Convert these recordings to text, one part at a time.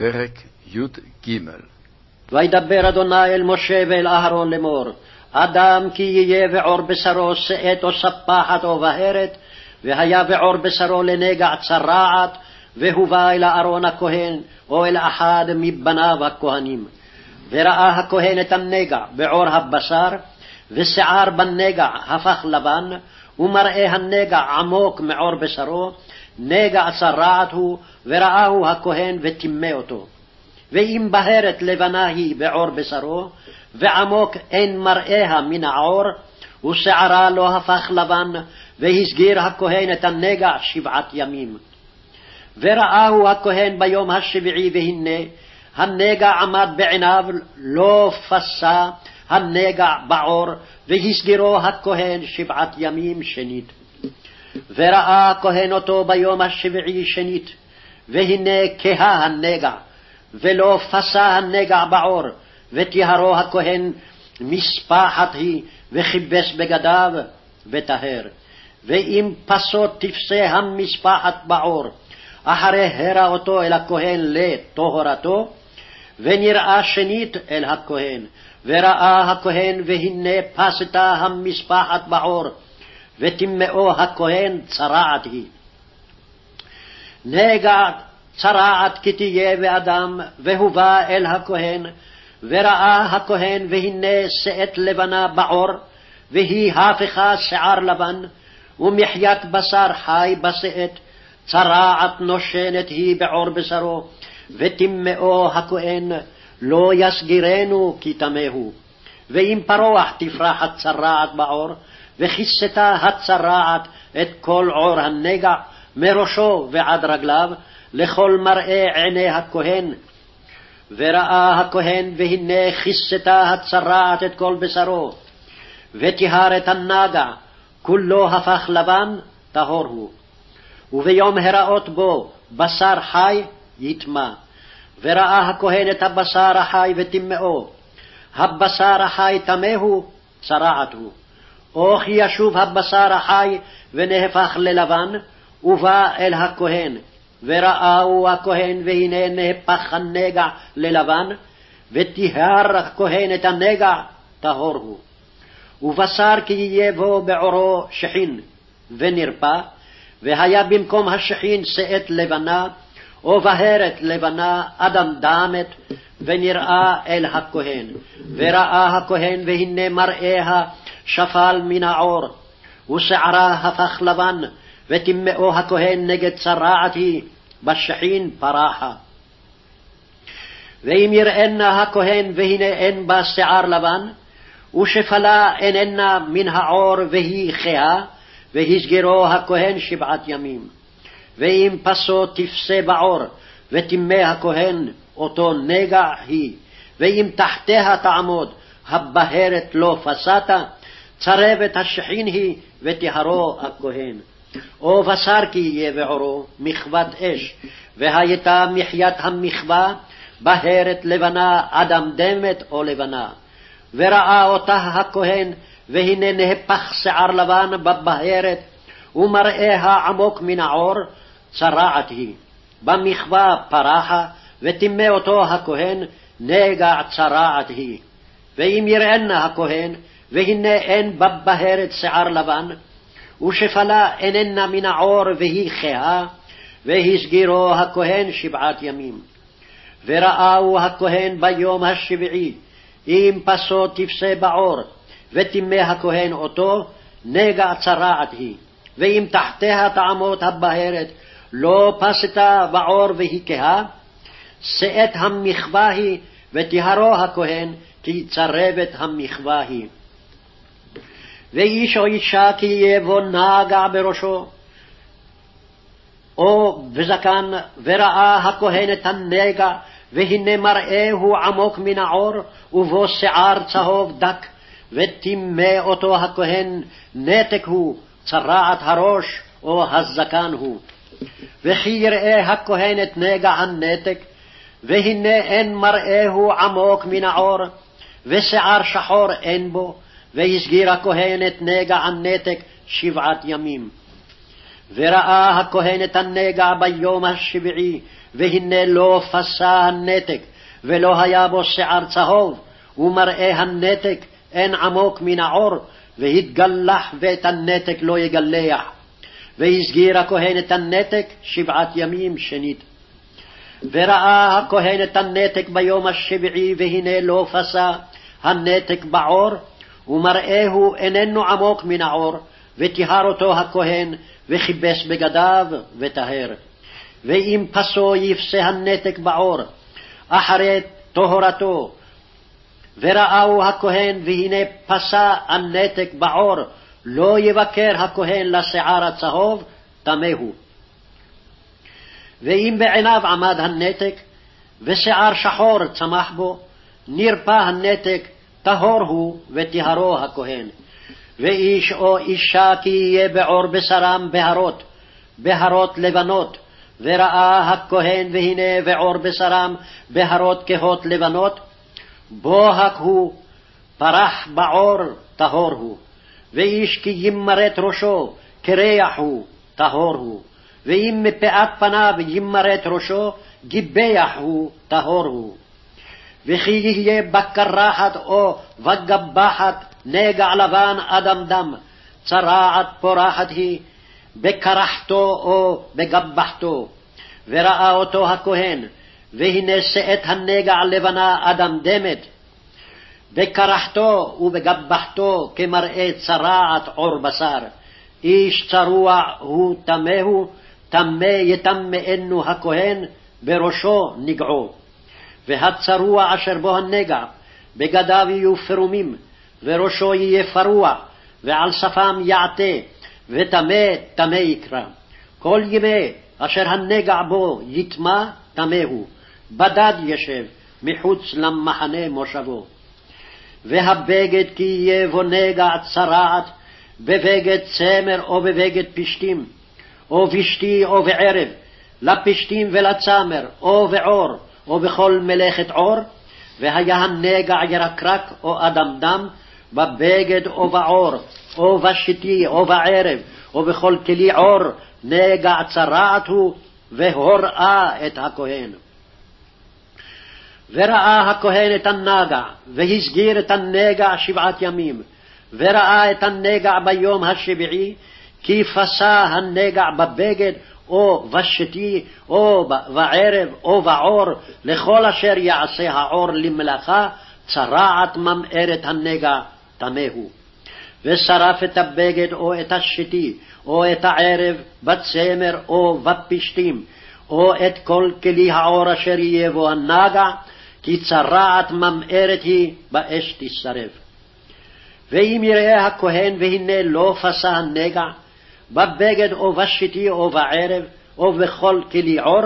פרק י"ג וידבר אדוני אל משה ואל אהרון לאמור, אדם כי יהיה ועור בשרו שאת או ספחת או בהרת, והיה ועור בשרו לנגע צרעת, והובא אל אהרון הכהן, או אל אחד מבניו הכהנים. וראה הכהן את הנגע בעור הבשר, ושיער בנגע הפך לבן, ומראה הנגע עמוק מעור בשרו, נגע צרעת הוא, וראהו הכהן וטימא אותו. ואם בהרת לבנה היא בעור בשרו, ועמוק אין מראיה מן העור, ושערה לא הפך לבן, והסגיר הכהן את הנגע שבעת ימים. וראהו הכהן ביום השביעי, והנה הנגע עמד בעיניו, לא פסה הנגע בעור, והסגירו הכהן שבעת ימים שנית. וראה הכהן אותו ביום השביעי שנית, והנה כהה הנגע, ולא פסה הנגע בעור, וטיהרו הכהן מספחת היא, וכיבס בגדיו, וטהר. ואם פסות תפסה המספחת בעור, אחרי הרע אותו אל הכהן לטהרתו, ונראה שנית אל הכהן, וראה הכהן, והנה פסתה המספחת בעור, וטימאו הכהן צרעת היא. נגע צרעת כי תהיה באדם, והובא אל הכהן, וראה הכהן, והנה שאת לבנה בעור, והיא הפכה שיער לבן, ומחיית בשר חי בשאת, צרעת נושנת היא בעור בשרו, וטימאו הכהן, לא יסגירנו כי טמאו. ואם פרוח תפרח הצרעת בעור, וכיסתה הצרעת את כל עור הנגע, מראשו ועד רגליו, לכל מראה עיני הכהן. וראה הכהן, והנה כיסתה הצרעת את כל בשרו, וטיהר את הנגע, כולו הפך לבן, טהור הוא. וביום הראות בו בשר חי, יטמע. וראה הכהן את הבשר החי וטימאו. הבשר החי טמא הוא, צרעת הוא. או כי ישוב הבשר החי ונהפך ללבן, ובא אל הכהן, וראהו הכהן, והנה נהפך הנגע ללבן, וטיהר הכהן את הנגע, טהור הוא. ובשר כי יהיה בו בעורו שחין, ונרפא, והיה במקום השחין שאת לבנה, או בהרת לבנה אדם דמת, ונראה אל הכהן. וראה הכהן, והנה מראיה שפל מן העור, ושערה הפך לבן, וטימאו הכהן נגד צרעת היא, בשחין פרחה. ואם יראנה הכהן, והנה אין בה שיער לבן, ושפלה איננה מן העור והיא חיה, והסגרו הכהן שבעת ימים. ואם פסו תפסה בעור, וטימא הכהן אותו נגע היא, ואם תחתיה תעמוד, הבהרת לא פסתה, צרבת השחין היא, וטיהרו הכהן. או בשר כי יהיה בעורו, מחוות אש, והייתה מחיית המחווה, בהרת לבנה, אדם דמת או לבנה. וראה אותה הכהן, והנה נהפך שיער לבן בבהרת, ומראיה עמוק מן העור, צרעת היא. במחווה פרחה, וטימא אותו הכהן, נגע צרעת היא. ואם יראנה הכהן, והנה אין בבהרת שיער לבן, ושפלה איננה מן העור והיא חאה, והסגירו הכהן שבעת ימים. וראהו הכהן ביום השביעי, אם פסו תפסה בעור, וטימא הכהן אותו, נגע צרעת היא. ואם תחתיה תעמוד הבהרת, לא פסתה בעור והיא כהה, שאת המחווה היא, וטיהרו הכהן, כי צרבת המחווה היא. ואיש או אישה כי בו נגע בראשו, או בזקן, וראה הכהן את הנגע, והנה מראהו עמוק מן העור, ובו שיער צהוב דק, וטימא אותו הכהן, נתק הוא, צרעת הראש, או הזקן הוא. וכי יראה הכהן את נגע הנתק, והנה אין מראהו עמוק מן העור, ושיער שחור אין בו, והסגיר הכהן את נגע הנתק שבעת ימים. וראה הכהן את הנגע ביום השביעי, והנה לא פסה הנתק, ולא היה בו שיער צהוב, ומראה הנתק אין עמוק מן העור, והתגלח ואת הנתק לא יגלח. והסגיר הכהן את הנתק שבעת ימים שנית. וראה הכהן את הנתק ביום השביעי, והנה לא פסה הנתק בעור, ומראהו איננו עמוק מן העור, וטיהר אותו הכהן, וכיבס בגדיו, וטהר. ואם פסו יפסה הנתק בעור, אחרי טהרתו, וראהו הכהן, והנה פסה הנתק בעור, לא יבקר הכהן לשיער הצהוב, טמא הוא. ואם בעיניו עמד הנתק, ושיער שחור צמח בו, נרפא הנתק, טהור הוא, וטהרו הכהן. ואיש או אישה כי יהיה בעור בשרם בהרות, בהרות לבנות, וראה הכהן והנה בעור בשרם בהרות כהות לבנות, בוהק הוא, פרח בעור, טהור הוא. ואיש כי ימרט ראשו, קרח הוא, טהור הוא. ואם מפאת פניו ימרט ראשו, גיבח הוא, טהור הוא. וכי יהיה בקרחת או בגבחת נגע לבן אדם דם, צרעת פורחת היא, בקרחתו או בגבחתו. וראה אותו הכהן, והנה שאת הנגע לבנה אדם דמת, בקרחתו ובגבחתו כמראה צרעת עור בשר. איש צרוע הוא טמא הוא, טמא יטמאנו הכהן, בראשו נגעו. והצרוע אשר בו הנגע, בגדיו יהיו פרומים, וראשו יהיה פרוע, ועל שפם יעטה, וטמא טמא יקרא. כל ימי אשר הנגע בו יטמא, טמא הוא. בדד ישב, מחוץ למחנה מושבו. והבגד כי יהיה בו נגע צרעת, בבגד צמר או בבגד פשתים, או בשתי או בערב, לפשתים ולצמר, או בעור, או בכל מלאכת עור, והיה הנגע ירקרק או אדמדם, בבגד או בעור, או בשתי או בערב, או בכל כלי עור, נגע צרעת הוא, והוראה את הכהן. וראה הכהן את הנגע, והסגיר את הנגע שבעת ימים, וראה את הנגע ביום השביעי, כי פסה הנגע בבגד, או בשתי, או בערב, או בעור, לכל אשר יעשה העור למלאכה, צרעת ממארת הנגע, טמא. ושרף את הבגד או את השתי, או את הערב, בצמר או בפשתים, או את כל כלי העור אשר יהיה בו הנגע, כי צרעת ממארת היא, באש תשרף. ואם יראה הכהן והנה לא פסה הנגע, בבגד או בשתי או בערב, או בכל כלי עור,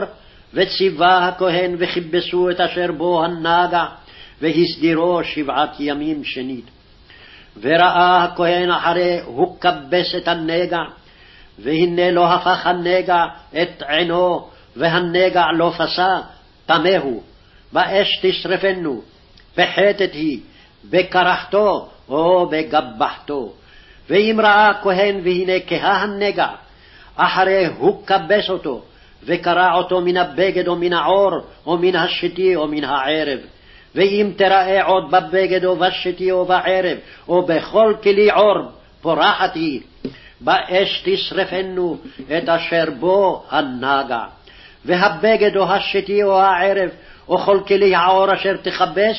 וציווה הכהן וכיבסו את אשר בו הנגע, והסדירו שבעת ימים שנית. וראה הכהן אחרי הוא כבס את הנגע, והנה לא הפך הנגע את עינו, והנגע לא פסה, טמא. באש תשרפנו, בחטאת היא, בקרחתו או בגבחתו. ואם ראה הכהן והנה כהה הנגע, אחרי הוא כבס אותו, וקרע אותו מן הבגד או מן העור, או מן השתי או מן הערב. ואם תראה עוד בבגד או בשתי או בערב, או בכל כלי עור, פורחת היא, באש תשרפנו את אשר בו הנגע. והבגד או השתי או הערב, או כל כלי העור אשר תכבס,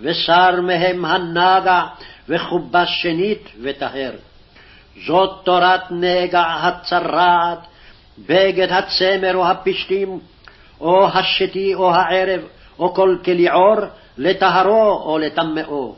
ושר מהם הנגע, וכובס שנית וטהר. זאת תורת נגע הצרעת, בגד הצמר או הפשתים, או השתי או הערב, או כל כלי עור, לטהרו או לטמאו.